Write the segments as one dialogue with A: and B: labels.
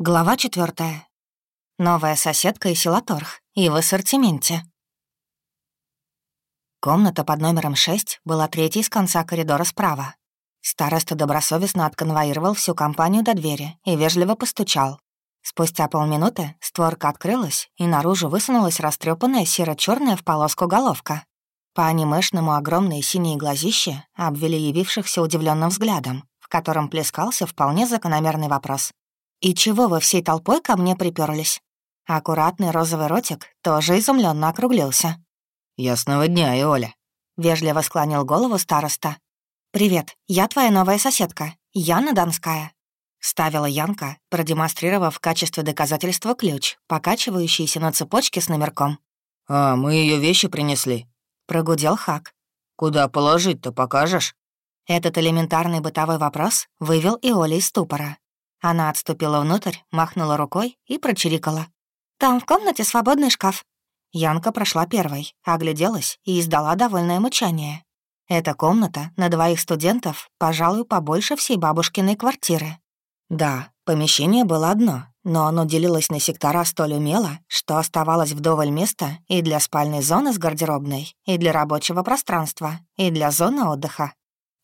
A: Глава четвертая. Новая соседка и силаторх. И в ассортименте. Комната под номером 6 была третьей с конца коридора справа. Староста добросовестно отконвоировал всю компанию до двери и вежливо постучал. Спустя полминуты створка открылась, и наружу высунулась растрепанная серо черная в полоску головка. По анимешному огромные синие глазища обвели явившихся удивленным взглядом, в котором плескался вполне закономерный вопрос. «И чего вы всей толпой ко мне приперлись? Аккуратный розовый ротик тоже изумленно округлился.
B: «Ясного дня, Оля.
A: вежливо склонил голову староста. «Привет, я твоя новая соседка, Яна Донская», — ставила Янка, продемонстрировав в качестве доказательства ключ, покачивающийся на цепочке с номерком.
B: «А, мы ее вещи принесли», —
A: прогудел Хак.
B: «Куда положить-то покажешь?»
A: Этот элементарный бытовой вопрос вывел и Оля из ступора. Она отступила внутрь, махнула рукой и прочирикала. «Там в комнате свободный шкаф». Янка прошла первой, огляделась и издала довольное мычание. Эта комната на двоих студентов, пожалуй, побольше всей бабушкиной квартиры. Да, помещение было одно, но оно делилось на сектора столь умело, что оставалось вдоволь места и для спальной зоны с гардеробной, и для рабочего пространства, и для зоны отдыха.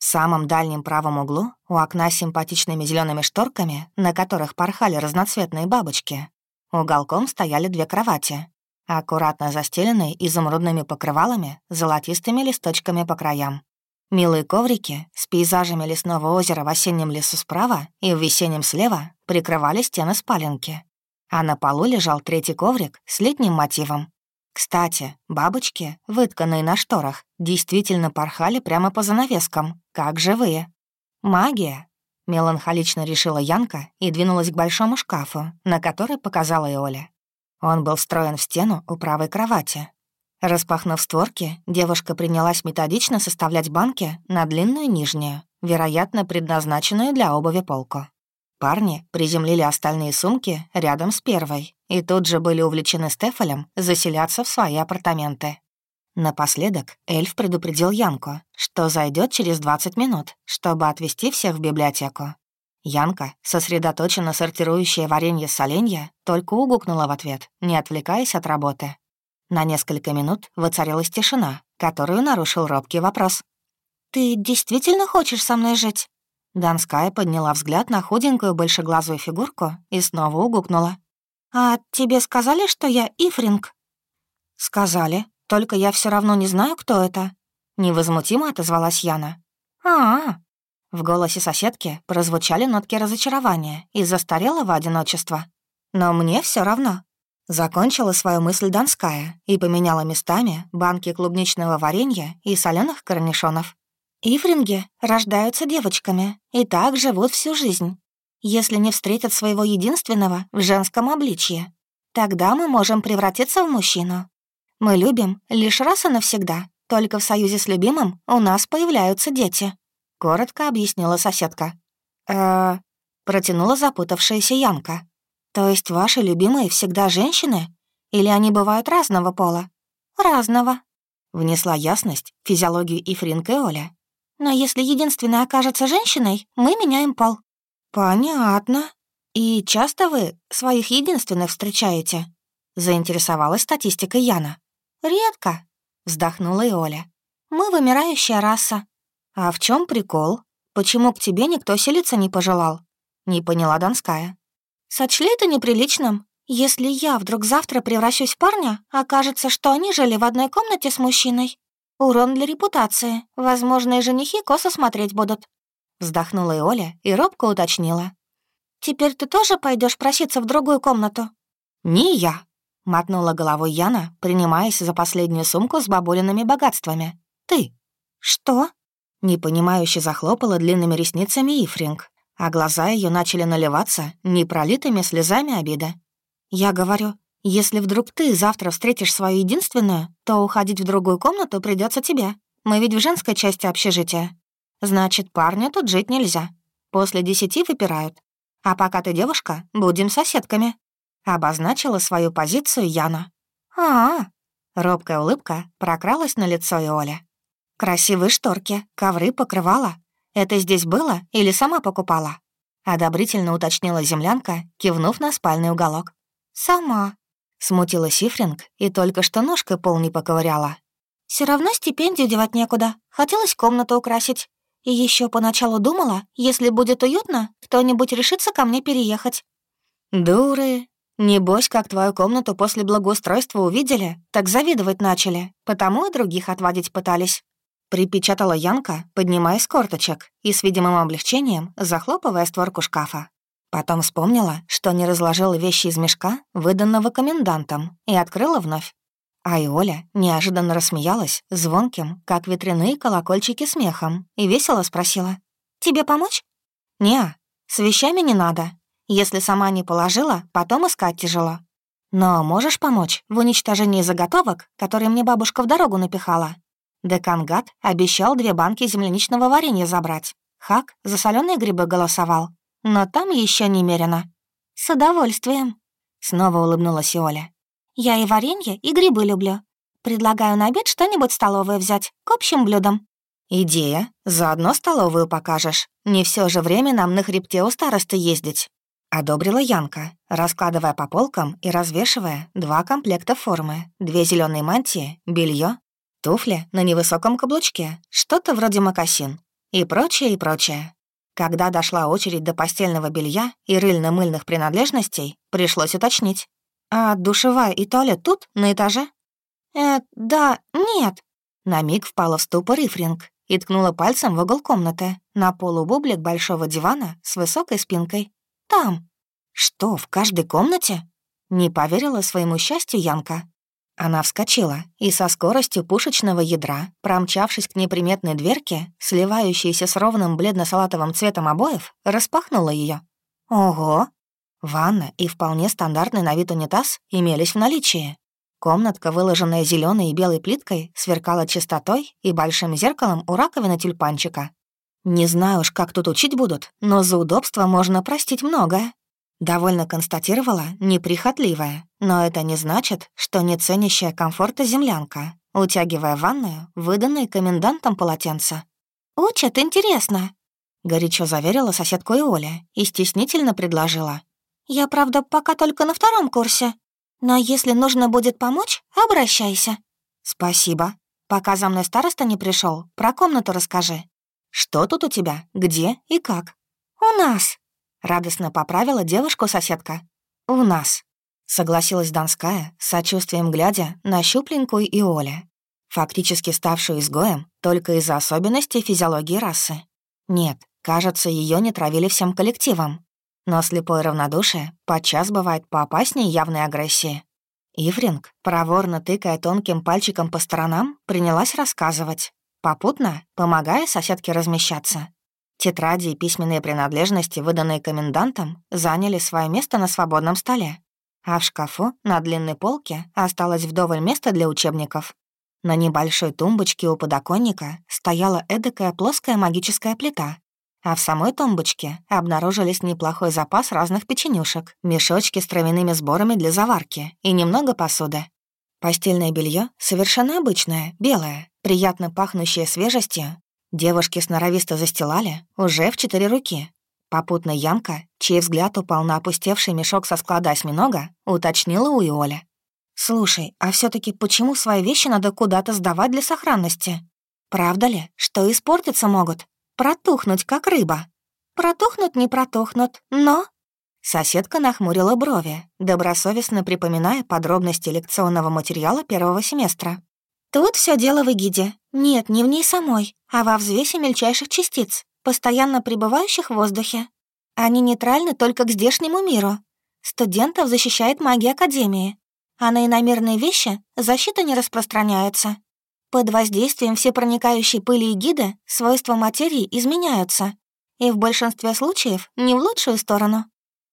A: В самом дальнем правом углу, у окна с симпатичными зелеными шторками, на которых порхали разноцветные бабочки, уголком стояли две кровати, аккуратно застеленные изумрудными покрывалами, золотистыми листочками по краям. Милые коврики с пейзажами лесного озера в осеннем лесу справа и в весеннем слева прикрывали стены спаленки. А на полу лежал третий коврик с летним мотивом, кстати, бабочки, вытканные на шторах, действительно порхали прямо по занавескам, как живые. «Магия», — меланхолично решила Янка и двинулась к большому шкафу, на который показала и Оля. Он был встроен в стену у правой кровати. Распахнув створки, девушка принялась методично составлять банки на длинную нижнюю, вероятно, предназначенную для обуви полку. Парни приземлили остальные сумки рядом с первой и тут же были увлечены Стефалем заселяться в свои апартаменты. Напоследок эльф предупредил Янку, что зайдет через 20 минут, чтобы отвезти всех в библиотеку. Янка, сосредоточенно сортирующая варенье с оленья, только угукнула в ответ, не отвлекаясь от работы. На несколько минут воцарилась тишина, которую нарушил робкий вопрос. «Ты действительно хочешь со мной жить?» Донская подняла взгляд на худенькую большеглазую фигурку и снова угукнула. «А тебе сказали, что я Ифринг?» «Сказали, только я все равно не знаю, кто это», — невозмутимо отозвалась Яна. «А-а-а». В голосе соседки прозвучали нотки разочарования и застарелого одиночества. «Но мне все равно». Закончила свою мысль Донская и поменяла местами банки клубничного варенья и соленых корнишонов. Ифринги рождаются девочками и так живут всю жизнь. Если не встретят своего единственного в женском обличье, тогда мы можем превратиться в мужчину. Мы любим лишь раз и навсегда, только в союзе с любимым у нас появляются дети», — коротко объяснила соседка. э протянула запутавшаяся Янка. «То есть ваши любимые всегда женщины? Или они бывают разного пола?» «Разного», — внесла ясность физиологию Ифринка и Оля. Но если единственная окажется женщиной, мы меняем пол». «Понятно. И часто вы своих единственных встречаете?» Заинтересовалась статистикой Яна. «Редко», — вздохнула и Оля. «Мы вымирающая раса». «А в чем прикол? Почему к тебе никто селиться не пожелал?» Не поняла Донская. «Сочли это неприличным. Если я вдруг завтра превращусь в парня, окажется, что они жили в одной комнате с мужчиной. Урон для репутации. Возможные женихи косо смотреть будут. Вздохнула и Оля и робко уточнила. «Теперь ты тоже пойдешь проситься в другую комнату?» «Не я», — мотнула головой Яна, принимаясь за последнюю сумку с бабулиными богатствами. «Ты». «Что?» Непонимающе захлопала длинными ресницами Ифринг, а глаза ее начали наливаться непролитыми слезами обиды. «Я говорю, если вдруг ты завтра встретишь свою единственную, то уходить в другую комнату придется тебе. Мы ведь в женской части общежития. Значит, парню тут жить нельзя. После десяти выпирают. А пока ты девушка, будем соседками». Обозначила свою позицию Яна. «А-а-а». Робкая улыбка прокралась на лицо Оля. «Красивые шторки, ковры, покрывала. Это здесь было или сама покупала?» — одобрительно уточнила землянка, кивнув на спальный уголок. «Сама», — смутила Сифринг и только что ножкой пол не поковыряла. Все равно стипендию девать некуда, хотелось комнату украсить. И еще поначалу думала, если будет уютно, кто-нибудь решится ко мне переехать». «Дуры. Небось, как твою комнату после благоустройства увидели, так завидовать начали, потому и других отводить пытались». Припечатала Янка, поднимая с корточек и с видимым облегчением захлопывая створку шкафа. Потом вспомнила, что не разложила вещи из мешка, выданного комендантом, и открыла вновь. А Иоля неожиданно рассмеялась, звонким, как ветряные колокольчики смехом, и весело спросила. «Тебе помочь?» «Не, с вещами не надо. Если сама не положила, потом искать тяжело. Но можешь помочь в уничтожении заготовок, которые мне бабушка в дорогу напихала?» Декангат обещал две банки земляничного варенья забрать. Хак за соленые грибы голосовал. Но там еще немерено. «С удовольствием», — снова улыбнулась Оля. Я и варенье, и грибы люблю. Предлагаю на обед что-нибудь столовое взять, к общим блюдам». «Идея. Заодно столовую покажешь. Не все же время нам на хребте у старосты ездить». Одобрила Янка, раскладывая по полкам и развешивая два комплекта формы, две зеленые мантии, белье, туфли на невысоком каблучке, что-то вроде мокасин и прочее, и прочее. Когда дошла очередь до постельного белья и рыльно-мыльных принадлежностей, пришлось уточнить. «А душевая и туалет тут, на этаже?» «Э, да, нет». На миг впала в ступор Ифринг и ткнула пальцем в угол комнаты, на полу бублик большого дивана с высокой спинкой. «Там». «Что, в каждой комнате?» Не поверила своему счастью Янка. Она вскочила и со скоростью пушечного ядра, промчавшись к неприметной дверке, сливающейся с ровным бледно-салатовым цветом обоев, распахнула ее. «Ого!» Ванна и вполне стандартный на вид унитаз имелись в наличии. Комнатка, выложенная зеленой и белой плиткой, сверкала чистотой и большим зеркалом у раковины тюльпанчика. Не знаю уж, как тут учить будут, но за удобство можно простить многое. Довольно констатировала неприхотливая, но это не значит, что не ценящая комфорта землянка, утягивая ванную, выданные комендантом полотенца. «Учат, интересно», — горячо заверила соседку Оля и стеснительно предложила. Я, правда, пока только на втором курсе. Но если нужно будет помочь, обращайся». «Спасибо. Пока за мной староста не пришел, про комнату расскажи. Что тут у тебя, где и как?» «У нас», — радостно поправила девушку-соседка. «У нас», — согласилась Донская, с сочувствием глядя на щупленькую Иоля, фактически ставшую изгоем только из-за особенностей физиологии расы. Нет, кажется, ее не травили всем коллективом. Но слепое равнодушие подчас бывает поопаснее явной агрессии. Ивринг, проворно тыкая тонким пальчиком по сторонам, принялась рассказывать, попутно помогая соседке размещаться. Тетради и письменные принадлежности, выданные комендантом, заняли свое место на свободном столе. А в шкафу на длинной полке осталось вдоволь места для учебников. На небольшой тумбочке у подоконника стояла эдакая плоская магическая плита, а в самой тумбочке обнаружились неплохой запас разных печенюшек, мешочки с травяными сборами для заварки и немного посуды. Постельное белье совершенно обычное, белое, приятно пахнущее свежестью. Девушки сноровисто застилали уже в четыре руки. Попутно Янка, чей взгляд упал на опустевший мешок со склада осьминога, уточнила у Иоли. «Слушай, а все таки почему свои вещи надо куда-то сдавать для сохранности? Правда ли, что испортиться могут?» Протухнуть, как рыба. Протухнут не протухнут, но... Соседка нахмурила брови, добросовестно припоминая подробности лекционного материала первого семестра. Тут все дело в эгиде. Нет, не в ней самой, а во взвесе мельчайших частиц, постоянно пребывающих в воздухе. Они нейтральны только к здешнему миру. Студентов защищает магия Академии, а на иномерные вещи защита не распространяется. Под воздействием всепроникающей пыли и гида свойства материи изменяются, и в большинстве случаев не в лучшую сторону.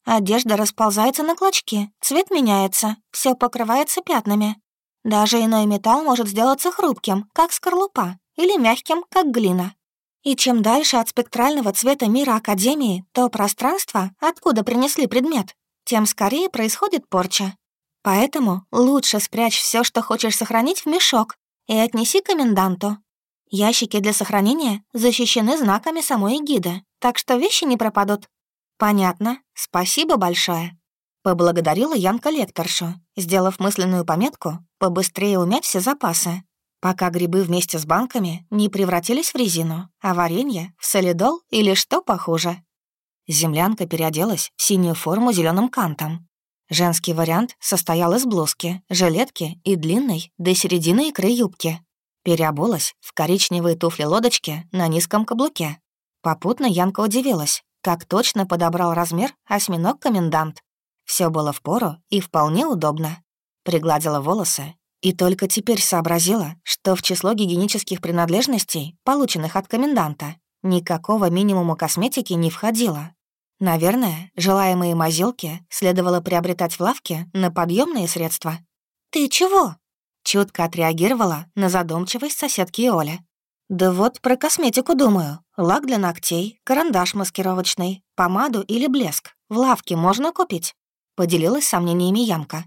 A: Одежда расползается на клочки, цвет меняется, все покрывается пятнами. Даже иной металл может сделаться хрупким, как скорлупа, или мягким, как глина. И чем дальше от спектрального цвета мира Академии, то пространство, откуда принесли предмет, тем скорее происходит порча. Поэтому лучше спрячь все, что хочешь сохранить, в мешок, и отнеси коменданту. Ящики для сохранения защищены знаками самой гида, так что вещи не пропадут. «Понятно. Спасибо большое». Поблагодарила Янка лекторшу, сделав мысленную пометку побыстрее умять все запасы, пока грибы вместе с банками не превратились в резину, а варенье — в солидол или что похуже. Землянка переоделась в синюю форму зеленым кантом. Женский вариант состоял из блузки, жилетки и длинной до середины икры юбки. Переобулась в коричневые туфли-лодочки на низком каблуке. Попутно Янка удивилась, как точно подобрал размер осьминог-комендант. Все было в пору и вполне удобно. Пригладила волосы и только теперь сообразила, что в число гигиенических принадлежностей, полученных от коменданта, никакого минимума косметики не входило. Наверное, желаемые мазилки следовало приобретать в лавке на подъемные средства. «Ты чего?» — чутко отреагировала на задумчивость соседки Оля. «Да вот про косметику думаю. Лак для ногтей, карандаш маскировочный, помаду или блеск. В лавке можно купить?» Поделилась сомнениями Янка.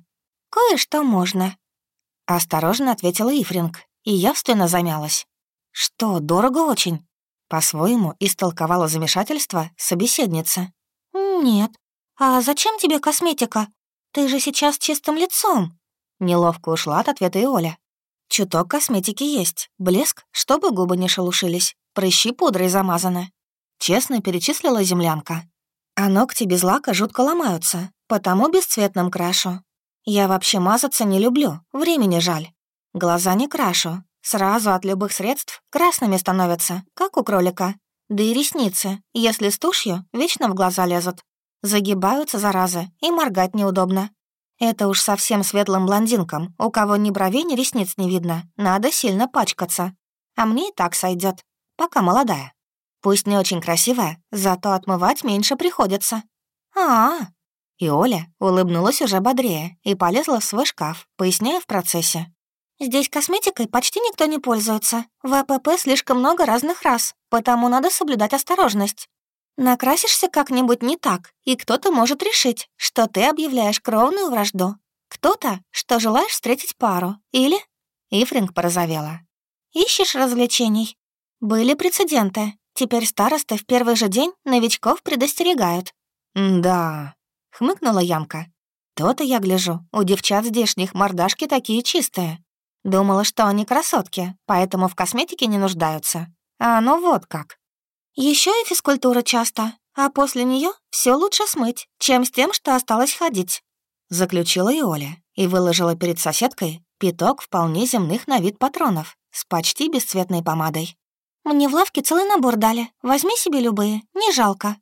A: «Кое-что можно», — осторожно ответила Ифринг, и явственно замялась. «Что, дорого очень?» По-своему истолковала замешательство собеседница. «Нет. А зачем тебе косметика? Ты же сейчас чистым лицом». Неловко ушла от ответа и Оля. «Чуток косметики есть. Блеск, чтобы губы не шелушились. Прыщи пудрой замазаны». Честно перечислила землянка. «А ногти без лака жутко ломаются потому бесцветным крашу. Я вообще мазаться не люблю, времени жаль. Глаза не крашу, сразу от любых средств красными становятся, как у кролика. Да и ресницы, если с тушью, вечно в глаза лезут. Загибаются, заразы, и моргать неудобно. Это уж совсем светлым блондинкам, у кого ни бровей, ни ресниц не видно, надо сильно пачкаться. А мне и так сойдет, пока молодая. Пусть не очень красивая, зато отмывать меньше приходится. А, -а, -а и Оля улыбнулась уже бодрее и полезла в свой шкаф, поясняя в процессе. «Здесь косметикой почти никто не пользуется. В АПП слишком много разных раз, потому надо соблюдать осторожность. Накрасишься как-нибудь не так, и кто-то может решить, что ты объявляешь кровную вражду. Кто-то, что желаешь встретить пару. Или...» Ифринг порозовела. «Ищешь развлечений?» «Были прецеденты. Теперь старосты в первый же день новичков предостерегают».
B: «Да», —
A: хмыкнула Ямка. «То-то я гляжу, у девчат здешних мордашки такие чистые. Думала, что они красотки, поэтому в косметике не нуждаются. А ну вот как. Еще и физкультура часто, а после нее все лучше смыть, чем с тем, что осталось ходить». Заключила и Оля и выложила перед соседкой пяток вполне земных на вид патронов с почти бесцветной помадой. «Мне в лавке целый набор дали. Возьми себе любые, не жалко»,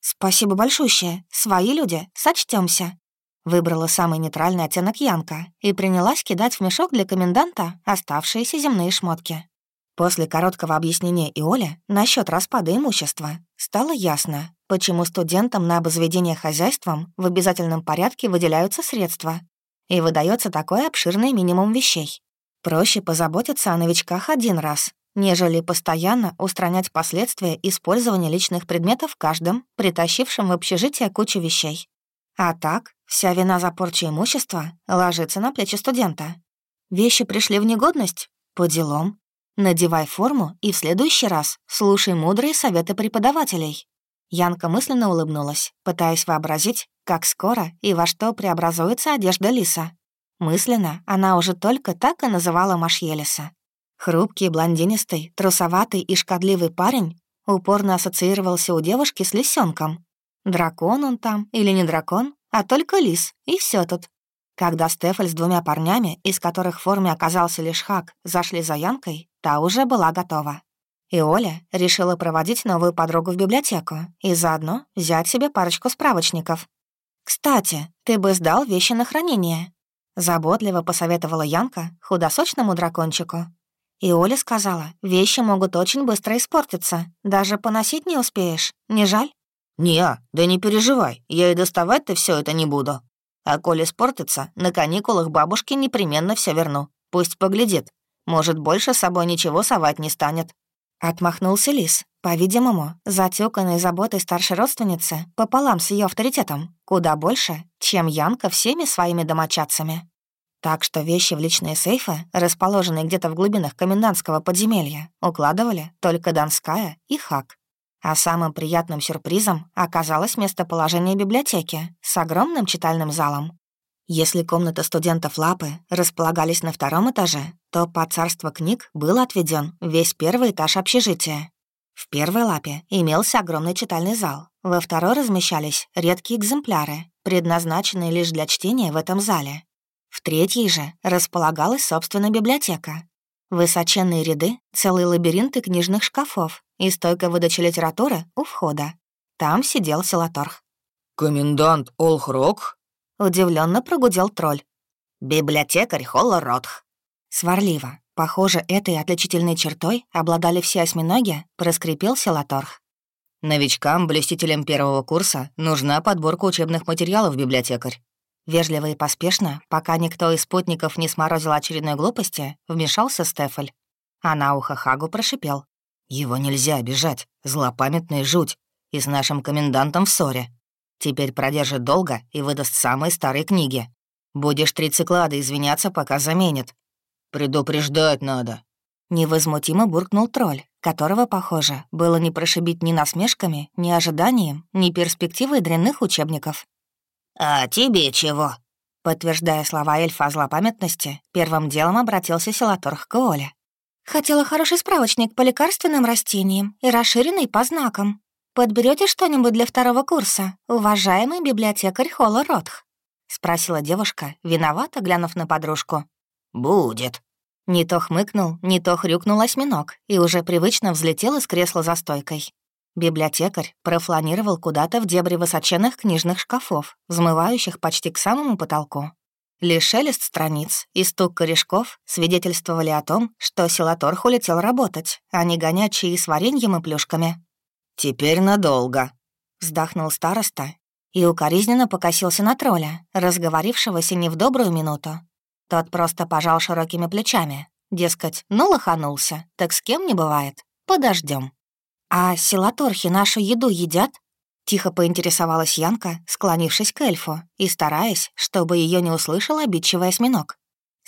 A: «Спасибо большущее. Свои люди, сочтемся. Выбрала самый нейтральный оттенок Янка и принялась кидать в мешок для коменданта оставшиеся земные шмотки. После короткого объяснения Иоля насчет распада имущества стало ясно, почему студентам на обозведение хозяйством в обязательном порядке выделяются средства и выдается такой обширный минимум вещей. Проще позаботиться о новичках один раз, нежели постоянно устранять последствия использования личных предметов каждым, притащившим в общежитие кучу вещей. А так, вся вина за порчу имущества ложится на плечи студента. Вещи пришли в негодность? По делам. Надевай форму и в следующий раз слушай мудрые советы преподавателей. Янка мысленно улыбнулась, пытаясь вообразить, как скоро и во что преобразуется одежда Лиса. Мысленно она уже только так и называла Машьелиса. Хрупкий, блондинистый, трусоватый и шкодливый парень упорно ассоциировался у девушки с лисенком. Дракон он там или не дракон, а только лис, и все тут. Когда Стефаль с двумя парнями, из которых в форме оказался лишь Хак, зашли за Янкой, та уже была готова. И Оля решила проводить новую подругу в библиотеку и заодно взять себе парочку справочников. «Кстати, ты бы сдал вещи на хранение», — заботливо посоветовала Янка худосочному дракончику. И Оля сказала, вещи могут очень быстро испортиться. Даже поносить не успеешь. Не жаль?
B: «Не, да не переживай, я и доставать-то все это не буду. А коли испортится, на каникулах бабушке непременно все верну. Пусть поглядит. Может, больше с собой ничего совать не станет».
A: Отмахнулся Лис, по-видимому, затёканной заботой старшей родственницы пополам с ее авторитетом, куда больше, чем Янка всеми своими домочадцами. Так что вещи в личные сейфы, расположенные где-то в глубинах комендантского подземелья, укладывали только Донская и Хак. А самым приятным сюрпризом оказалось местоположение библиотеки с огромным читальным залом. Если комната студентов Лапы располагались на втором этаже, то под царство книг был отведен весь первый этаж общежития. В первой лапе имелся огромный читальный зал, во второй размещались редкие экземпляры, предназначенные лишь для чтения в этом зале. В третьей же располагалась собственная библиотека. Высоченные ряды, целые лабиринты книжных шкафов и стойка выдачи литературы у входа. Там сидел Силаторх.
C: «Комендант Олхрок?»
A: Удивленно прогудел тролль.
B: «Библиотекарь Холла Ротх».
A: Сварливо. Похоже, этой отличительной чертой обладали все осьминоги, проскрипел Силаторх.
C: «Новичкам, блюстителям первого курса, нужна подборка учебных материалов, библиотекарь».
A: Вежливо и поспешно, пока никто из спутников не сморозил очередной глупости, вмешался Стефель. А на ухо Хагу прошипел.
C: «Его нельзя обижать, злопамятный жуть, и с нашим комендантом в ссоре. Теперь продержит долго и выдаст самые старые книги. Будешь три циклада извиняться, пока заменит. Предупреждать надо».
A: Невозмутимо буркнул тролль, которого, похоже, было не прошибить ни насмешками, ни ожиданием, ни перспективой дрянных учебников.
B: «А тебе чего?»
A: Подтверждая слова эльфа о злопамятности, первым делом обратился Силаторх к Оле. «Хотела хороший справочник по лекарственным растениям и расширенный по знакам. Подберете что-нибудь для второго курса, уважаемый библиотекарь Холла Ротх?» — спросила девушка, виновато глянув на подружку.
B: «Будет».
A: Не то хмыкнул, не то хрюкнул осьминог и уже привычно взлетел из кресла за стойкой. Библиотекарь профланировал куда-то в дебри высоченных книжных шкафов, взмывающих почти к самому потолку. Лишь шелест страниц и стук корешков свидетельствовали о том, что Силаторх улетел работать, а не гонять чаи с вареньем и плюшками.
C: «Теперь надолго», —
A: вздохнул староста и укоризненно покосился на тролля, разговорившегося не в добрую минуту. Тот просто пожал широкими плечами. Дескать, ну лоханулся, так с кем не бывает. Подождем. «А силаторхи нашу еду едят?» Тихо поинтересовалась Янка, склонившись к эльфу и стараясь, чтобы ее не услышал обидчивый осьминог.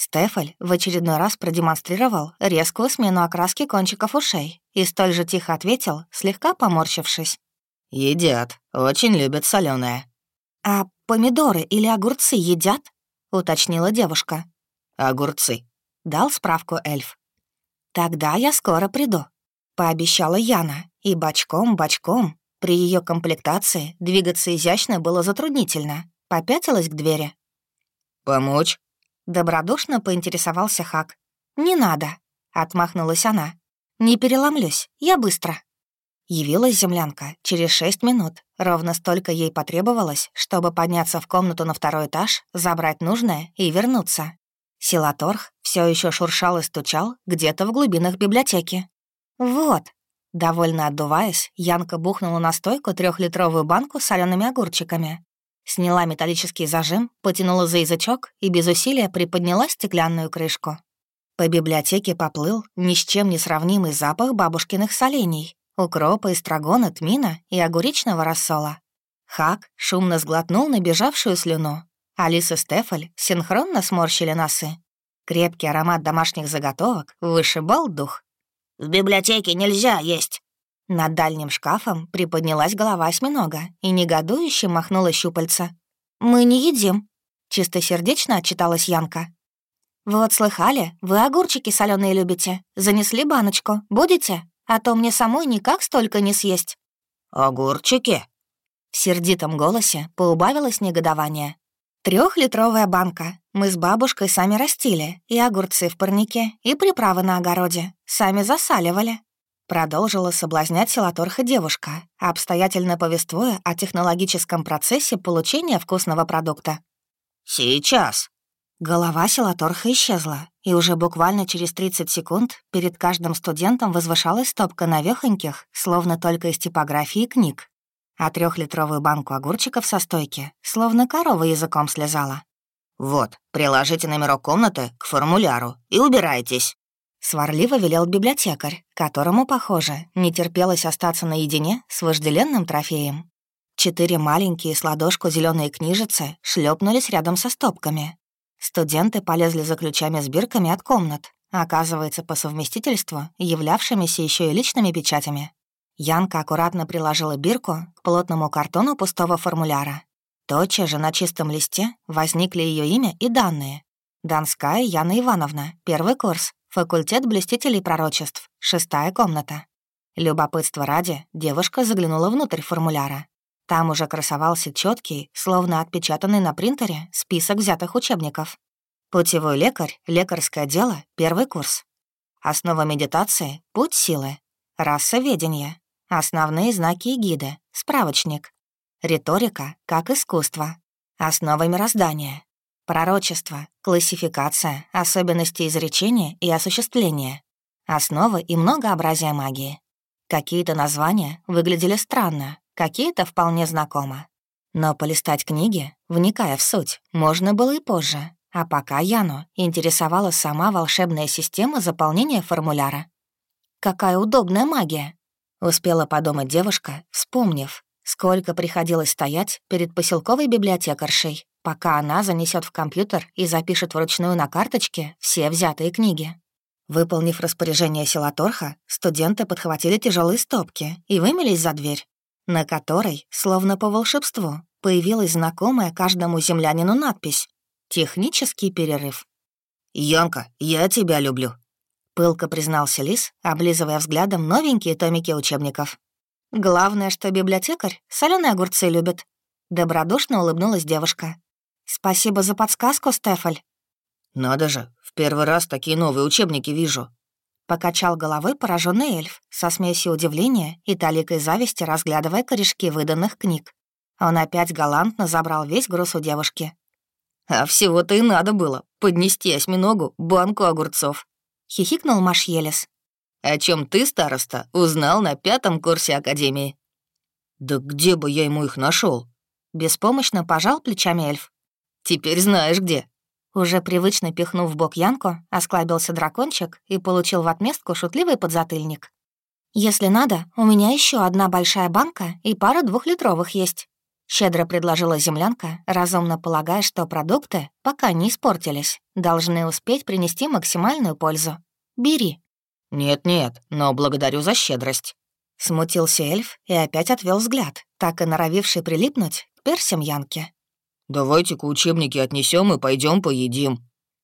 A: Стефаль в очередной раз продемонстрировал резкую смену окраски кончиков ушей и столь же тихо ответил, слегка поморщившись.
C: «Едят, очень любят соленое.
A: «А помидоры или огурцы едят?» — уточнила девушка.
C: «Огурцы», —
A: дал справку эльф. «Тогда я скоро приду», — пообещала Яна, и бочком-бочком, при ее комплектации, двигаться изящно было затруднительно. Попятилась к двери.
C: «Помочь?»
A: Добродушно поинтересовался Хак. «Не надо», — отмахнулась она. «Не переломлюсь, я быстро». Явилась землянка через шесть минут. Ровно столько ей потребовалось, чтобы подняться в комнату на второй этаж, забрать нужное и вернуться. Силаторх все еще шуршал и стучал где-то в глубинах библиотеки. «Вот», Довольно отдуваясь, Янка бухнула на стойку трехлитровую банку с солеными огурчиками. Сняла металлический зажим, потянула за язычок и без усилия приподняла стеклянную крышку. По библиотеке поплыл ни с чем не сравнимый запах бабушкиных солений, укропа, эстрагона, тмина и огуречного рассола. Хак шумно сглотнул набежавшую слюну. Алиса и Стефаль синхронно сморщили носы. Крепкий аромат домашних заготовок вышибал дух.
B: В библиотеке нельзя есть».
A: Над дальним шкафом приподнялась голова осьминога и негодующе махнула щупальца. «Мы не едим», — чистосердечно отчиталась Янка. «Вот слыхали, вы огурчики соленые любите. Занесли баночку. Будете? А то мне самой никак столько не съесть».
B: «Огурчики?»
A: В сердитом голосе поубавилось негодование. Трехлитровая банка. Мы с бабушкой сами растили. И огурцы в парнике, и приправы на огороде. Сами засаливали. Продолжила соблазнять Силаторха девушка, обстоятельно повествуя о технологическом процессе получения вкусного продукта.
B: «Сейчас».
A: Голова Силаторха исчезла, и уже буквально через 30 секунд перед каждым студентом возвышалась стопка навёхоньких, словно только из типографии книг, а трехлитровую банку огурчиков со стойки, словно корова языком слезала.
B: «Вот, приложите номерок комнаты к формуляру и убирайтесь».
A: Сварливо велел библиотекарь, которому, похоже, не терпелось остаться наедине с вожделенным трофеем. Четыре маленькие с ладошку зеленые книжицы шлепнулись рядом со стопками. Студенты полезли за ключами с бирками от комнат, оказывается, по совместительству, являвшимися еще и личными печатями. Янка аккуратно приложила бирку к плотному картону пустого формуляра. Тотчас же на чистом листе возникли ее имя и данные. Донская Яна Ивановна, первый курс, факультет блюстителей пророчеств, шестая комната. Любопытство ради, девушка заглянула внутрь формуляра. Там уже красовался четкий, словно отпечатанный на принтере, список взятых учебников. Путевой лекарь, лекарское дело, первый курс. Основа медитации — путь силы. Раса ведения, Основные знаки и гиды, справочник. Риторика как искусство. Основа мироздания. Пророчество, классификация, особенности изречения и осуществления. Основы и многообразие магии. Какие-то названия выглядели странно, какие-то вполне знакомы. Но полистать книги, вникая в суть, можно было и позже. А пока Яну интересовала сама волшебная система заполнения формуляра. «Какая удобная магия!» Успела подумать девушка, вспомнив, сколько приходилось стоять перед поселковой библиотекаршей, пока она занесет в компьютер и запишет вручную на карточке все взятые книги. Выполнив распоряжение Силаторха, студенты подхватили тяжелые стопки и вымелись за дверь, на которой, словно по волшебству, появилась знакомая каждому землянину надпись «Технический перерыв».
C: «Янка, я тебя люблю», Пылко признался Лис, облизывая взглядом новенькие томики учебников.
A: «Главное, что библиотекарь соленые огурцы любит», — добродушно улыбнулась девушка. «Спасибо за подсказку, Стефаль».
C: «Надо же, в первый раз такие новые учебники вижу».
A: Покачал головой пораженный эльф, со смесью удивления и таликой зависти, разглядывая корешки выданных книг. Он опять галантно забрал весь груз у девушки.
C: «А всего-то и надо было поднести осьминогу банку огурцов», —
A: хихикнул Машьелес.
C: «О чем ты, староста, узнал на пятом курсе Академии?» «Да где бы я ему их нашел?
A: Беспомощно пожал плечами эльф.
C: «Теперь знаешь где».
A: Уже привычно пихнув в бок Янку, осклабился дракончик и получил в отместку шутливый подзатыльник. «Если надо, у меня еще одна большая банка и пара двухлитровых есть», — щедро предложила землянка, разумно полагая, что продукты, пока не испортились, должны успеть принести максимальную пользу. Бери».
C: «Нет-нет, но благодарю за щедрость».
A: Смутился эльф и опять отвел взгляд, так и норовивший прилипнуть к персям Янке.
C: «Давайте-ка учебники отнесем и пойдем поедим».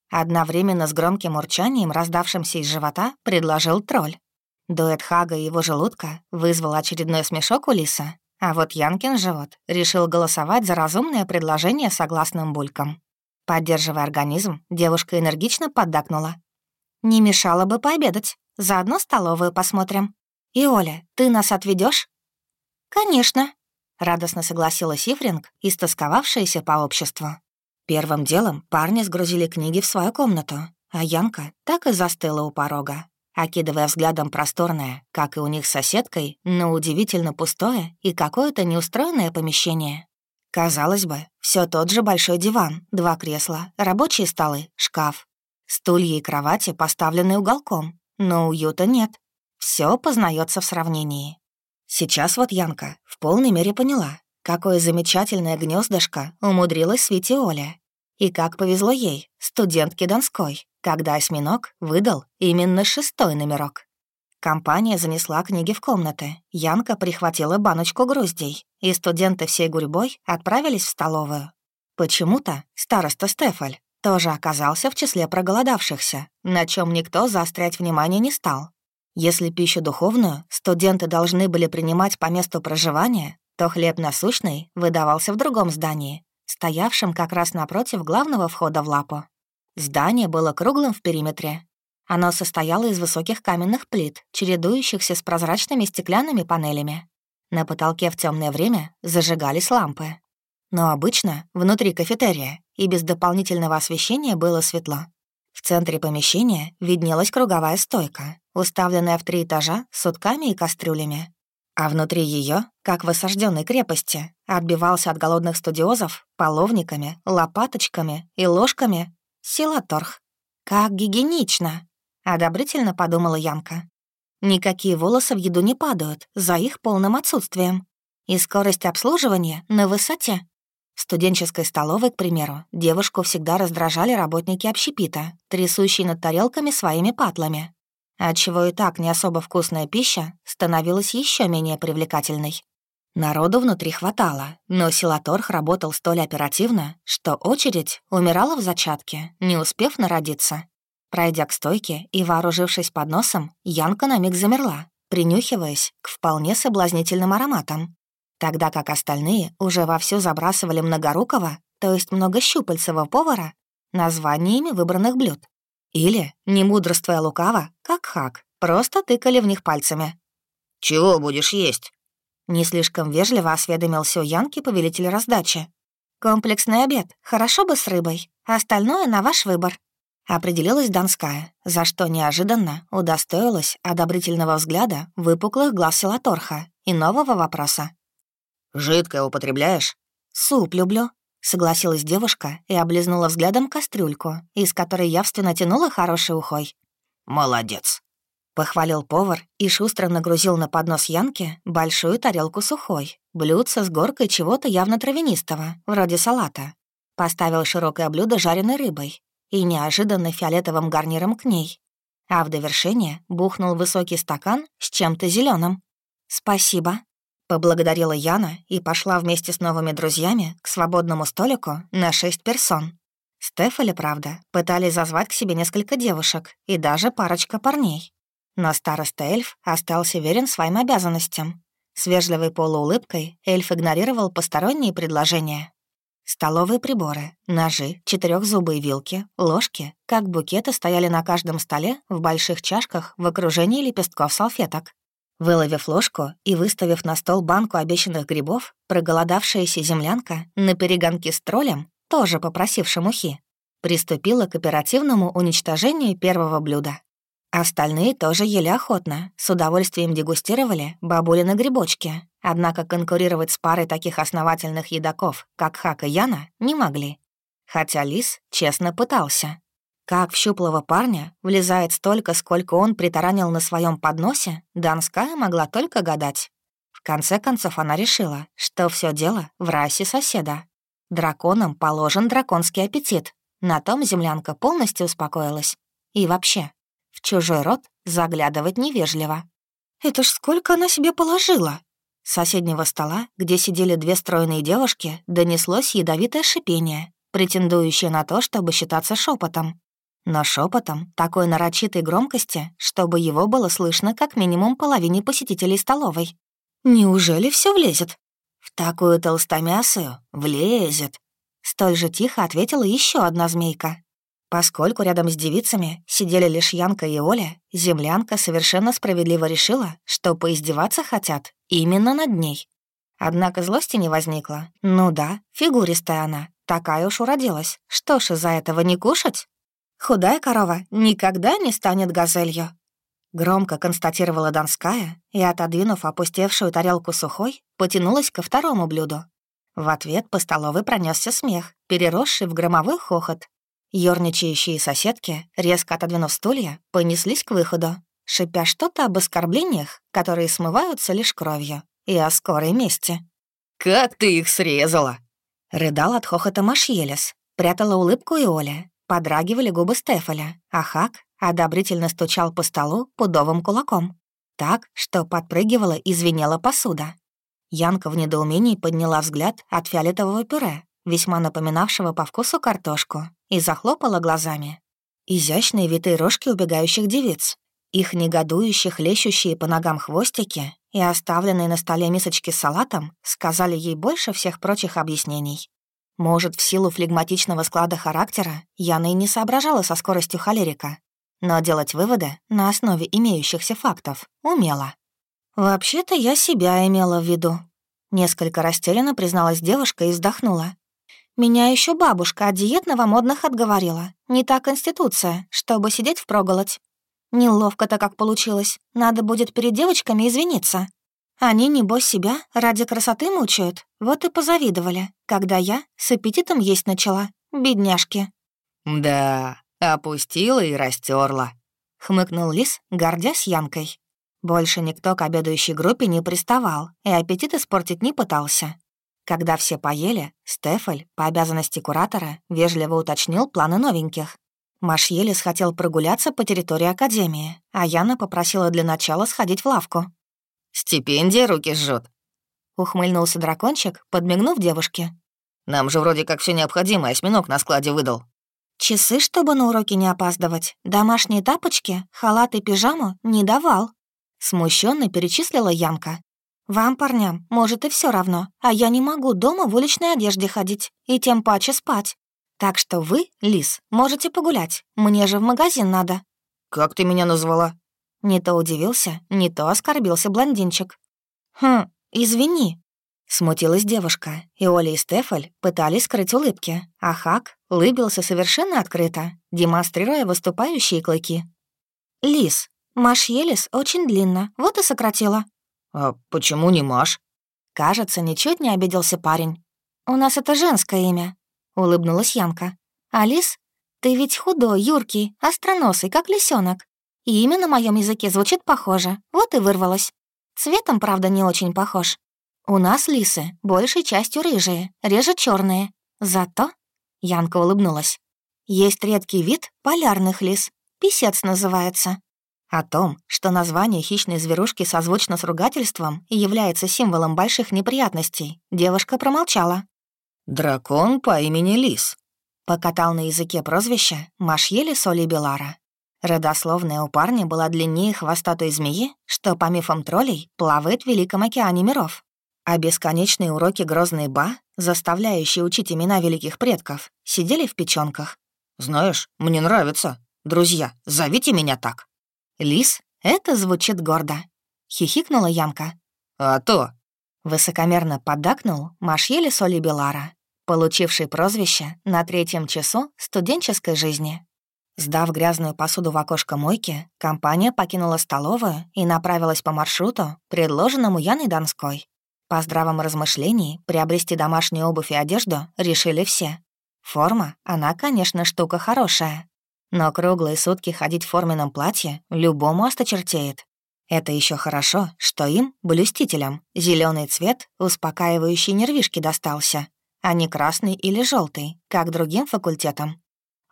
A: Одновременно с громким урчанием, раздавшимся из живота, предложил тролль. Дуэт Хага и его желудка вызвал очередной смешок у лиса, а вот Янкин живот решил голосовать за разумное предложение согласным булькам. Поддерживая организм, девушка энергично поддакнула. «Не мешало бы пообедать. Заодно столовую посмотрим. И, Оля, ты нас отведешь? «Конечно», — радостно согласилась Ифринг, истосковавшаяся по обществу. Первым делом парни сгрузили книги в свою комнату, а Янка так и застыла у порога, окидывая взглядом просторное, как и у них с соседкой, но удивительно пустое и какое-то неустроенное помещение. Казалось бы, все тот же большой диван, два кресла, рабочие столы, шкаф. Стулья и кровати поставлены уголком, но уюта нет. Все познается в сравнении. Сейчас вот Янка в полной мере поняла, какое замечательное гнездышко умудрилась Свити Оля. И как повезло ей, студентке Донской, когда осьминог выдал именно шестой номерок. Компания занесла книги в комнаты. Янка прихватила баночку груздей, и студенты всей гурьбой отправились в столовую. Почему-то староста Стефаль тоже оказался в числе проголодавшихся, на чем никто заострять внимание не стал. Если пищу духовную студенты должны были принимать по месту проживания, то хлеб насущный выдавался в другом здании, стоявшем как раз напротив главного входа в лапу. Здание было круглым в периметре, оно состояло из высоких каменных плит, чередующихся с прозрачными стеклянными панелями. На потолке в темное время зажигались лампы. Но обычно внутри кафетерия и без дополнительного освещения было светло. В центре помещения виднелась круговая стойка, уставленная в три этажа сутками и кастрюлями. А внутри ее, как в осажденной крепости, отбивался от голодных студиозов половниками, лопаточками и ложками силаторх. Как гигиенично! Одобрительно подумала Янка. Никакие волосы в еду не падают за их полным отсутствием. И скорость обслуживания на высоте. В студенческой столовой, к примеру, девушку всегда раздражали работники общепита, трясущие над тарелками своими патлами. Отчего и так не особо вкусная пища становилась еще менее привлекательной. Народу внутри хватало, но Силаторх работал столь оперативно, что очередь умирала в зачатке, не успев народиться. Пройдя к стойке и вооружившись подносом, Янка на миг замерла, принюхиваясь к вполне соблазнительным ароматам, тогда как остальные уже вовсю забрасывали многорукого, то есть многощупальцевого повара, названиями выбранных блюд. Или, не мудрствуя лукаво, как хак, просто тыкали в них пальцами.
B: «Чего будешь есть?»
A: Не слишком вежливо осведомился у Янки повелитель раздачи. «Комплексный обед, хорошо бы с рыбой, остальное на ваш выбор», Определилась Донская, за что неожиданно удостоилась одобрительного взгляда выпуклых глаз Силаторха и нового вопроса.
B: «Жидкое употребляешь?»
A: «Суп люблю», — согласилась девушка и облизнула взглядом кастрюльку, из которой явственно тянула хорошей ухой.
B: «Молодец», — похвалил повар и шустро нагрузил на поднос Янки большую тарелку сухой, блюдце с горкой чего-то явно травянистого, вроде салата.
A: Поставил широкое блюдо жареной рыбой, и неожиданно фиолетовым гарниром к ней. А в довершение бухнул высокий стакан с чем-то зеленым. «Спасибо», — поблагодарила Яна и пошла вместе с новыми друзьями к свободному столику на шесть персон. Стефали, правда, пытались зазвать к себе несколько девушек и даже парочка парней. Но староста эльф остался верен своим обязанностям. С вежливой полуулыбкой эльф игнорировал посторонние предложения Столовые приборы, ножи, четырехзубые вилки, ложки, как букеты, стояли на каждом столе в больших чашках в окружении лепестков салфеток. Выловив ложку и выставив на стол банку обещанных грибов, проголодавшаяся землянка на перегонки с троллем, тоже попросившим ухи, приступила к оперативному уничтожению первого блюда. Остальные тоже ели охотно, с удовольствием дегустировали бабулины грибочки, однако конкурировать с парой таких основательных едоков, как Хак и Яна, не могли. Хотя Лис честно пытался. Как в щуплого парня влезает столько, сколько он притаранил на своем подносе, Донская могла только гадать. В конце концов она решила, что все дело в расе соседа. Драконам положен драконский аппетит. На том землянка полностью успокоилась. И вообще, в чужой рот заглядывать невежливо. «Это ж сколько она себе положила?» С соседнего стола, где сидели две стройные девушки, донеслось ядовитое шипение, претендующее на то, чтобы считаться шепотом. Но шепотом такой нарочитой громкости, чтобы его было слышно как минимум половине посетителей столовой. Неужели все влезет? В такую толстомясую влезет. Столь же тихо ответила еще одна змейка, Поскольку рядом с девицами сидели лишь Янка и Оля, землянка совершенно справедливо решила, что поиздеваться хотят именно над ней. Однако злости не возникло. Ну да, фигуристая она, такая уж уродилась. Что ж, из-за этого не кушать? Худая корова никогда не станет газелью. Громко констатировала Донская и, отодвинув опустевшую тарелку сухой, потянулась ко второму блюду. В ответ по столовой пронесся смех, переросший в громовой хохот, Ёрничающие соседки, резко отодвинув стулья, понеслись к выходу, шипя что-то об оскорблениях, которые смываются лишь кровью, и о скорой мести.
B: «Как ты их срезала?»
A: Рыдал от хохота Машьелес, прятала улыбку и Оля, подрагивали губы Стефаля, а Хак одобрительно стучал по столу пудовым кулаком, так, что подпрыгивала и звенела посуда. Янка в недоумении подняла взгляд от фиолетового пюре, весьма напоминавшего по вкусу картошку, и захлопала глазами. Изящные витые рожки убегающих девиц, их негодующих, лещущие по ногам хвостики и оставленные на столе мисочки с салатом сказали ей больше всех прочих объяснений. Может, в силу флегматичного склада характера Яна и не соображала со скоростью холерика, но делать выводы на основе имеющихся фактов умела. «Вообще-то я себя имела в виду», — несколько растерянно призналась девушка и вздохнула. Меня еще бабушка от диет новомодных отговорила. Не та конституция, чтобы сидеть впроголодь. Неловко-то как получилось. Надо будет перед девочками извиниться. Они, небось, себя ради красоты мучают. Вот и позавидовали, когда я с аппетитом есть начала. Бедняжки.
B: «Да, опустила и растерла,
A: хмыкнул Лис, гордясь Янкой. Больше никто к обедающей группе не приставал и аппетит испортить не пытался. Когда все поели, Стефель, по обязанности куратора, вежливо уточнил планы новеньких. Машьелис хотел прогуляться по территории Академии, а Яна попросила для начала сходить в лавку.
B: «Стипендия руки жжет.
A: Ухмыльнулся дракончик, подмигнув девушке.
B: «Нам же вроде как все необходимое осьминог на складе выдал».
A: Часы, чтобы на уроки не опаздывать, домашние тапочки, халат и пижаму не давал. Смущенно перечислила Янка. «Вам, парням, может и все равно, а я не могу дома в уличной одежде ходить и тем паче спать. Так что вы, Лис, можете погулять, мне же в магазин надо».
B: «Как ты меня назвала?»
A: Не то удивился, не то оскорбился блондинчик. «Хм, извини». Смутилась девушка, и Оля и Стефаль пытались скрыть улыбки, а Хак улыбился совершенно открыто, демонстрируя выступающие клыки. «Лис, Маш Елис очень длинно, вот и сократила».
B: «А почему не Маш?»
A: Кажется, ничуть не обиделся парень. «У нас это женское имя», — улыбнулась Янка. «Алис, ты ведь худой, юркий, остроносый, как лисенок. И имя на моем языке звучит похоже, вот и вырвалось. Цветом, правда, не очень похож. У нас лисы большей частью рыжие, реже черные. Зато, Янка улыбнулась, есть редкий вид полярных лис, писец называется. О том, что название хищной зверушки созвучно с ругательством и является символом больших неприятностей, девушка промолчала.
B: «Дракон по имени Лис», —
A: покатал на языке прозвище Машьели Соли Белара. Родословная у парня была длиннее хвостатой змеи, что, по мифам троллей, плавает в Великом океане миров. А бесконечные уроки грозной Ба, заставляющие учить имена великих предков, сидели в печёнках.
B: «Знаешь, мне нравится. Друзья, зовите меня так».
A: «Лис, это звучит гордо», — хихикнула Янка.
B: «А то».
A: Высокомерно поддакнул Машьели Соли Белара, получивший прозвище на третьем часу студенческой жизни. Сдав грязную посуду в окошко мойки, компания покинула столовую и направилась по маршруту, предложенному Яной Донской. По здравом размышлении приобрести домашнюю обувь и одежду решили все. Форма, она, конечно, штука хорошая. Но круглые сутки ходить в форменном платье любому осточертеет. Это еще хорошо, что им, блюстителям, зеленый цвет, успокаивающий нервишки достался, а не красный или желтый, как другим факультетам.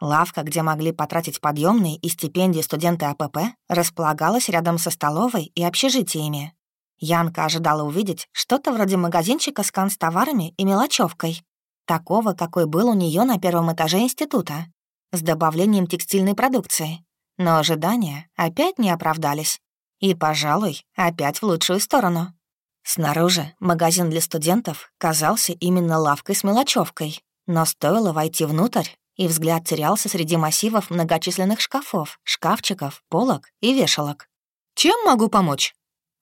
A: Лавка, где могли потратить подъемные и стипендии студенты АПП, располагалась рядом со столовой и общежитиями. Янка ожидала увидеть что-то вроде магазинчика с канцтоварами и мелочевкой, такого, какой был у нее на первом этаже института, с добавлением текстильной продукции. Но ожидания опять не оправдались. И, пожалуй, опять в лучшую сторону. Снаружи магазин для студентов казался именно лавкой с мелочевкой, но стоило войти внутрь, и взгляд терялся среди массивов многочисленных шкафов, шкафчиков, полок и вешалок.
B: «Чем могу помочь?»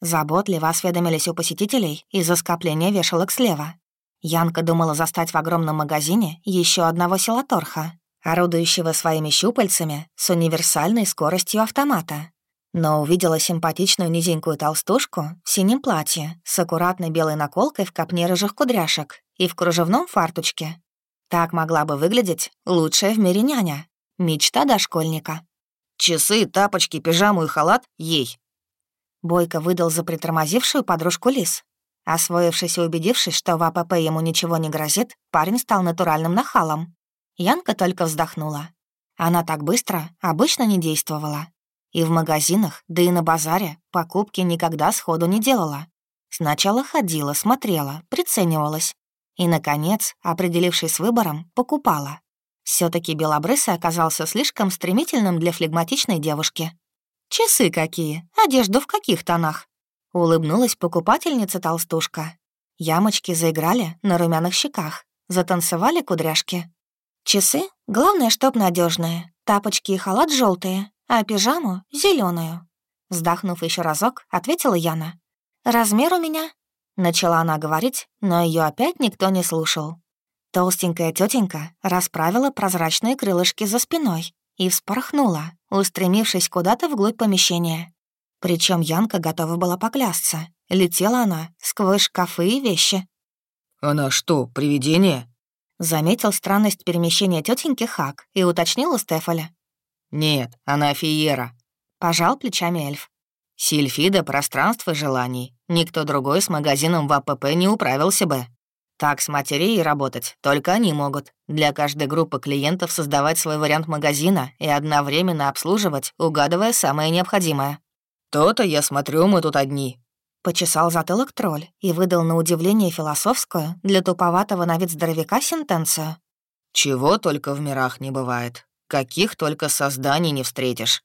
A: Заботливо осведомились у посетителей из-за скопления вешалок слева. Янка думала застать в огромном магазине еще одного силаторха, орудующего своими щупальцами с универсальной скоростью автомата. Но увидела симпатичную низенькую толстушку в синем платье с аккуратной белой наколкой в копне рыжих кудряшек и в кружевном фартучке, так могла бы выглядеть лучшая в мире няня. Мечта дошкольника.
B: «Часы, тапочки, пижаму и халат — ей!»
A: Бойко выдал за притормозившую подружку Лис. Освоившись и убедившись, что в АПП ему ничего не грозит, парень стал натуральным нахалом. Янка только вздохнула. Она так быстро обычно не действовала. И в магазинах, да и на базаре покупки никогда сходу не делала. Сначала ходила, смотрела, приценивалась, и, наконец, определившись с выбором, покупала. все таки белобрысый оказался слишком стремительным для флегматичной девушки. «Часы какие? Одежду в каких тонах?» Улыбнулась покупательница-толстушка. Ямочки заиграли на румяных щеках, затанцевали кудряшки. «Часы? Главное, чтоб надежные. Тапочки и халат желтые, а пижаму — зеленую. Вздохнув еще разок, ответила Яна. «Размер у меня Начала она говорить, но ее опять никто не слушал. Толстенькая тетенька расправила прозрачные крылышки за спиной и вспорхнула, устремившись куда-то вглубь помещения. Причем Янка готова была поклясться. Летела она сквозь шкафы и вещи.
B: «Она что, привидение?»
A: Заметил странность перемещения тетеньки Хак и уточнил у Стефаля.
B: «Нет, она фиера», —
A: пожал плечами эльф.
B: Сильфида — пространство желаний. Никто другой с магазином в АПП не управился бы.
C: Так с матерей работать только они могут. Для каждой группы клиентов создавать свой вариант магазина и одновременно обслуживать, угадывая самое необходимое. «То-то, я смотрю, мы тут одни».
A: Почесал затылок тролль и выдал на удивление философскую для туповатого на вид здоровяка сентенцию.
C: «Чего только в мирах не бывает. Каких только созданий не встретишь.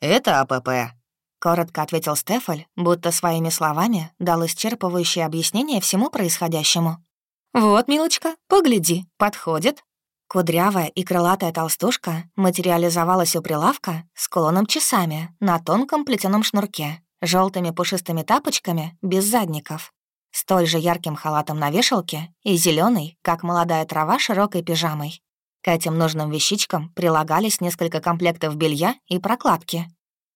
C: Это АПП».
A: Коротко ответил Стефаль, будто своими словами дал исчерпывающее объяснение всему происходящему. «Вот, милочка, погляди, подходит». Кудрявая и крылатая толстушка материализовалась у прилавка с колоном часами на тонком плетеном шнурке, желтыми пушистыми тапочками без задников, столь же ярким халатом на вешалке и зеленой, как молодая трава, широкой пижамой. К этим нужным вещичкам прилагались несколько комплектов белья и прокладки.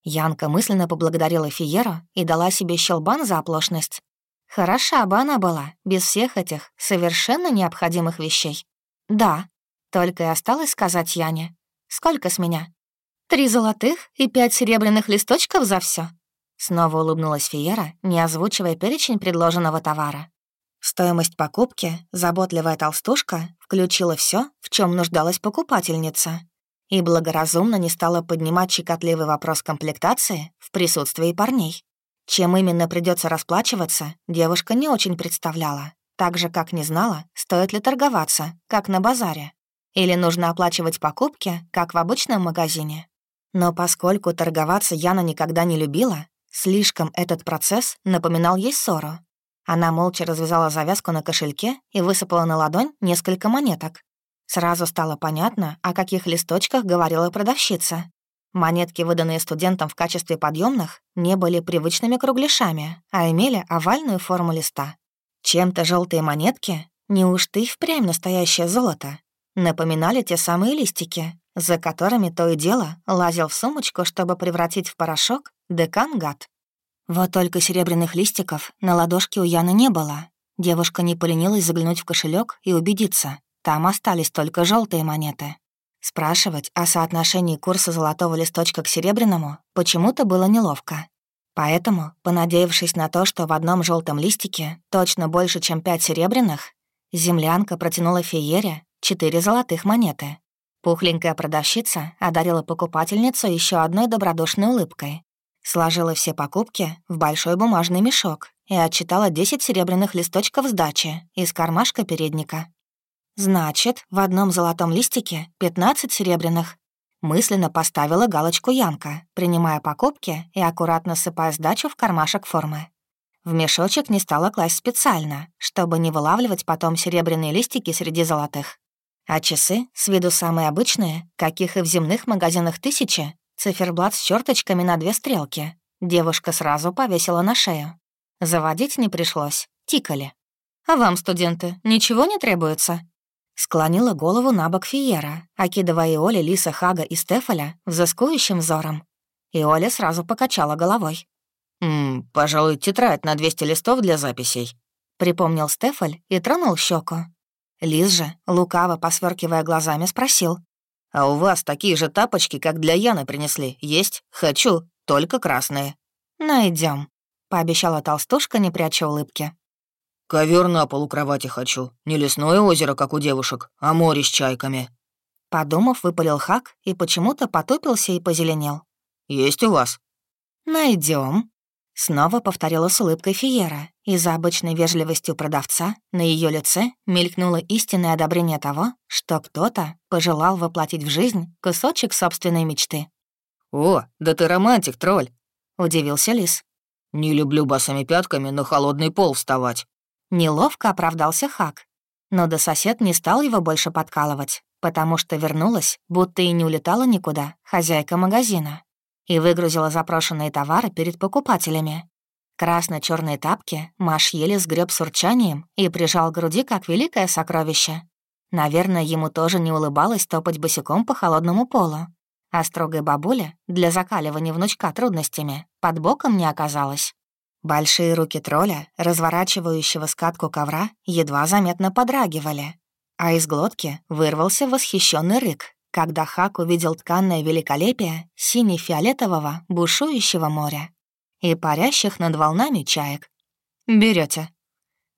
A: Янка мысленно поблагодарила Фиеру и дала себе щелбан за оплошность. Хороша бы она была, без всех этих совершенно необходимых вещей. Да, только и осталось сказать Яне. Сколько с меня? Три золотых и пять серебряных листочков за все. Снова улыбнулась Фиера, не озвучивая перечень предложенного товара. Стоимость покупки заботливая толстушка включила все, в чем нуждалась покупательница, и благоразумно не стала поднимать щекотливый вопрос комплектации в присутствии парней. Чем именно придется расплачиваться, девушка не очень представляла, так же, как не знала, стоит ли торговаться, как на базаре, или нужно оплачивать покупки, как в обычном магазине. Но поскольку торговаться Яна никогда не любила, слишком этот процесс напоминал ей ссору. Она молча развязала завязку на кошельке и высыпала на ладонь несколько монеток. Сразу стало понятно, о каких листочках говорила продавщица. Монетки, выданные студентам в качестве подъемных, не были привычными кругляшами, а имели овальную форму листа. Чем-то желтые монетки, неужто и впрямь настоящее золото, напоминали те самые листики, за которыми то и дело лазил в сумочку, чтобы превратить в порошок декан-гад. Вот только серебряных листиков на ладошке у Яны не было. Девушка не поленилась заглянуть в кошелек и убедиться, там остались только желтые монеты. Спрашивать о соотношении курса золотого листочка к серебряному почему-то было неловко. Поэтому, понадеявшись на то, что в одном желтом листике точно больше, чем пять серебряных, землянка протянула феере четыре золотых монеты. Пухленькая продавщица одарила покупательницу еще одной добродушной улыбкой. Сложила все покупки в большой бумажный мешок и отчитала 10 серебряных листочков сдачи из кармашка передника. Значит, в одном золотом листике 15 серебряных. Мысленно поставила галочку Янка, принимая покупки и аккуратно сыпая сдачу в кармашек формы. В мешочек не стала класть специально, чтобы не вылавливать потом серебряные листики среди золотых. А часы, с виду самые обычные, каких и в земных магазинах тысячи, циферблат с черточками на две стрелки, девушка сразу повесила на шею. Заводить не пришлось, тикали. «А вам, студенты, ничего не требуется?» Склонила голову на бок Фиера, окидывая Оли, Лиса, Хага и Стефаля взыскующим взором. И Оля сразу покачала головой.
C: «Ммм, пожалуй, тетрадь на 200 листов для записей», —
A: припомнил Стефаль и тронул щеку. Лис же, лукаво посверкивая глазами, спросил.
C: «А у вас такие же тапочки, как для Яны принесли, есть? Хочу, только красные».
A: Найдем, пообещала толстушка, не пряча улыбки.
C: Ковер на полу кровати хочу. Не лесное озеро, как у девушек, а море с чайками».
A: Подумав, выпалил Хак и почему-то потупился и позеленел.
C: «Есть у вас?»
A: Найдем. Снова повторила с улыбкой Фиера, и за обычной вежливостью продавца на ее лице мелькнуло истинное одобрение того, что кто-то пожелал воплотить в жизнь кусочек собственной мечты.
C: «О, да ты романтик, тролль!»
A: — удивился Лис.
C: «Не люблю босыми пятками на холодный пол вставать».
A: Неловко оправдался Хак. Но до сосед не стал его больше подкалывать, потому что вернулась, будто и не улетала никуда, хозяйка магазина, и выгрузила запрошенные товары перед покупателями. красно черные тапки Маш еле сгреб с урчанием и прижал к груди как великое сокровище. Наверное, ему тоже не улыбалось топать босиком по холодному полу. А строгой бабуля для закаливания внучка трудностями под боком не оказалась. Большие руки тролля, разворачивающего скатку ковра, едва заметно подрагивали, а из глотки вырвался восхищенный рык, когда Хак увидел тканное великолепие сине-фиолетового бушующего моря и парящих над волнами чаек. Берете.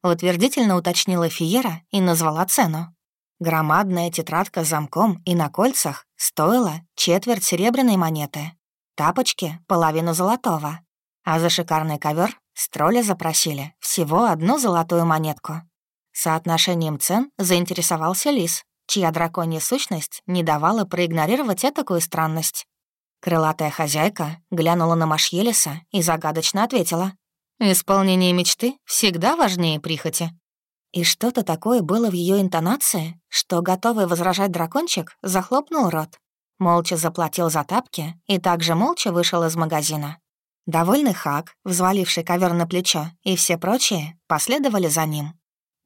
A: утвердительно уточнила Фиера и назвала цену. Громадная тетрадка с замком и на кольцах стоила четверть серебряной монеты, тапочки — половину золотого, а за шикарный ковер с запросили всего одну золотую монетку. Соотношением цен заинтересовался лис, чья драконья сущность не давала проигнорировать такую странность. Крылатая хозяйка глянула на Машьелиса и загадочно ответила. «Исполнение мечты всегда важнее прихоти». И что-то такое было в ее интонации, что готовый возражать дракончик захлопнул рот. Молча заплатил за тапки и также молча вышел из магазина. Довольный Хак, взваливший ковер на плечо, и все прочие последовали за ним.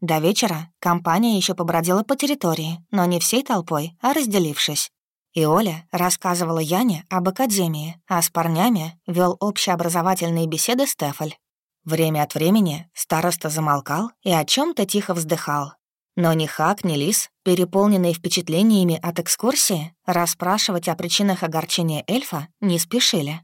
A: До вечера компания еще побродила по территории, но не всей толпой, а разделившись. И Оля рассказывала Яне об академии, а с парнями вел общеобразовательные беседы Стефаль. Время от времени староста замолкал и о чем то тихо вздыхал. Но ни Хак, ни Лис, переполненные впечатлениями от экскурсии, расспрашивать о причинах огорчения эльфа не спешили.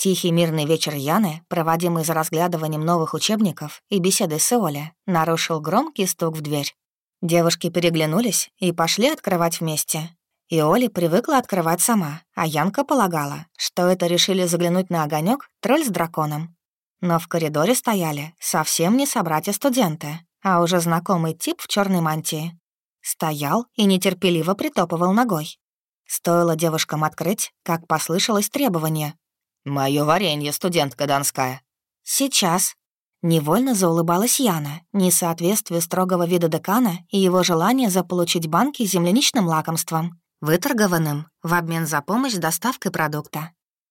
A: Тихий мирный вечер Яны, проводимый за разглядыванием новых учебников и беседой с Иоле, нарушил громкий стук в дверь. Девушки переглянулись и пошли открывать вместе. Иоли привыкла открывать сама, а Янка полагала, что это решили заглянуть на огонек тролль с драконом. Но в коридоре стояли совсем не собратья-студенты, а уже знакомый тип в черной мантии. Стоял и нетерпеливо притопывал ногой. Стоило девушкам открыть, как послышалось требование «Моё варенье, студентка Донская». «Сейчас». Невольно заулыбалась Яна, несоответствие строгого вида декана и его желание заполучить банки с земляничным лакомством, выторгованным в обмен за помощь с доставкой продукта.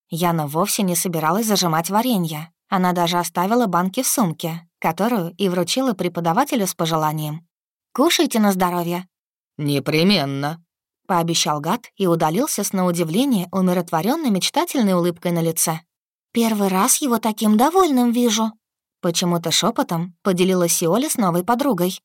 A: Яна вовсе не собиралась зажимать варенье. Она даже оставила банки в сумке, которую и вручила преподавателю с пожеланием. «Кушайте на здоровье».
C: «Непременно», —
A: пообещал гад и удалился с на удивление умиротворенной мечтательной улыбкой на лице. «Первый раз его таким довольным вижу». Почему-то шепотом поделилась Сиоля с новой подругой.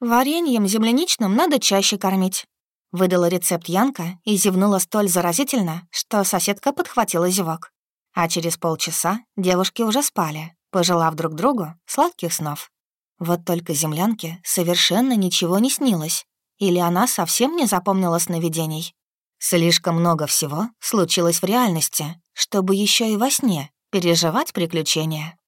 A: «Вареньем земляничным надо чаще кормить». Выдала рецепт Янка и зевнула столь заразительно, что соседка подхватила зевок. А через полчаса девушки уже спали, пожелав друг другу сладких снов. Вот только землянке совершенно ничего не снилось. Или она совсем не запомнила сновидений? Слишком много всего случилось в реальности, чтобы еще и во сне переживать приключения.